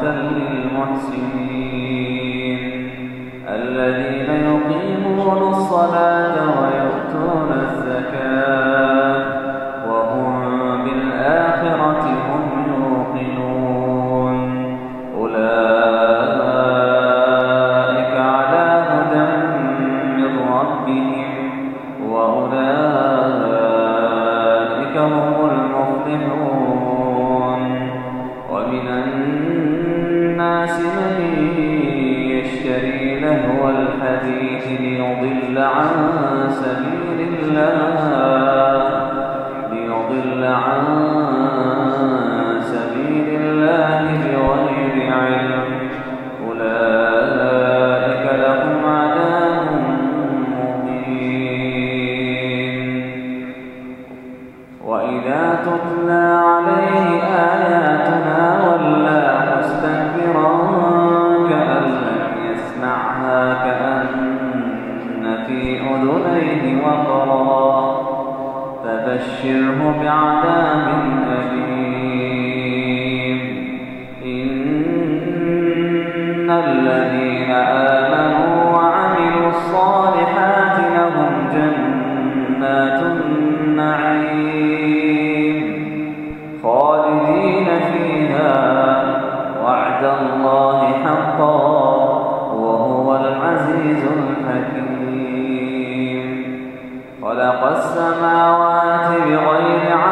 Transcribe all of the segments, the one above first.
للمحسنين الذين يقيمون الصلاة يشتري لهو الحديث ليضل عن سبيل الله. الخيل وقرا فبشره بعذاب أليم. إن الذين آمنوا وعملوا الصالحات لهم جنات النعيم. والسماوات بغير عمل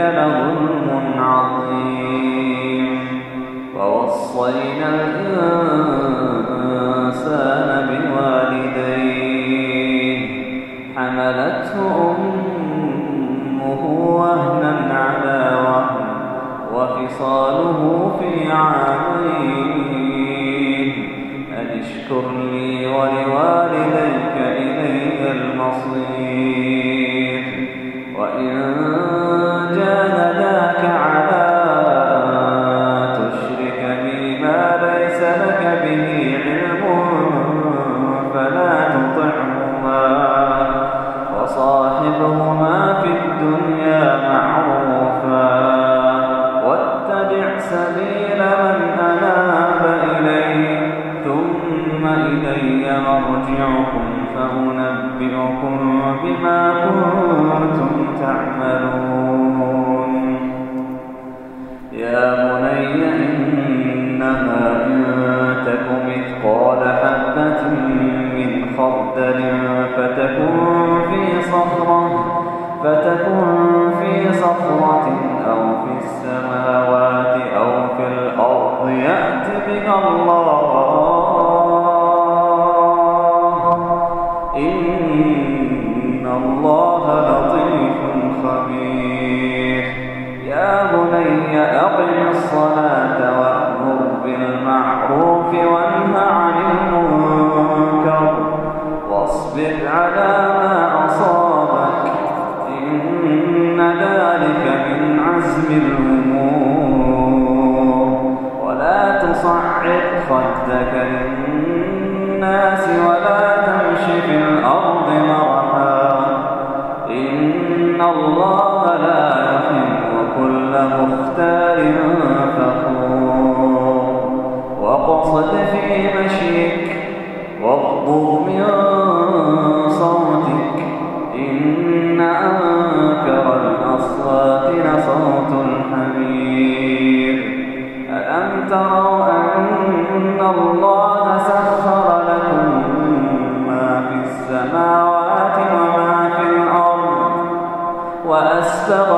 لهم ربكم فأنبئكم بما كنتم تعملون. يا بني إنما إن تك مثقال حبة من خردل فتكون في صخرة فتكون في صخرة أو في السماوات أو في الأرض يأت بها الله وأقم عن المنكر واصبر على وأسبغ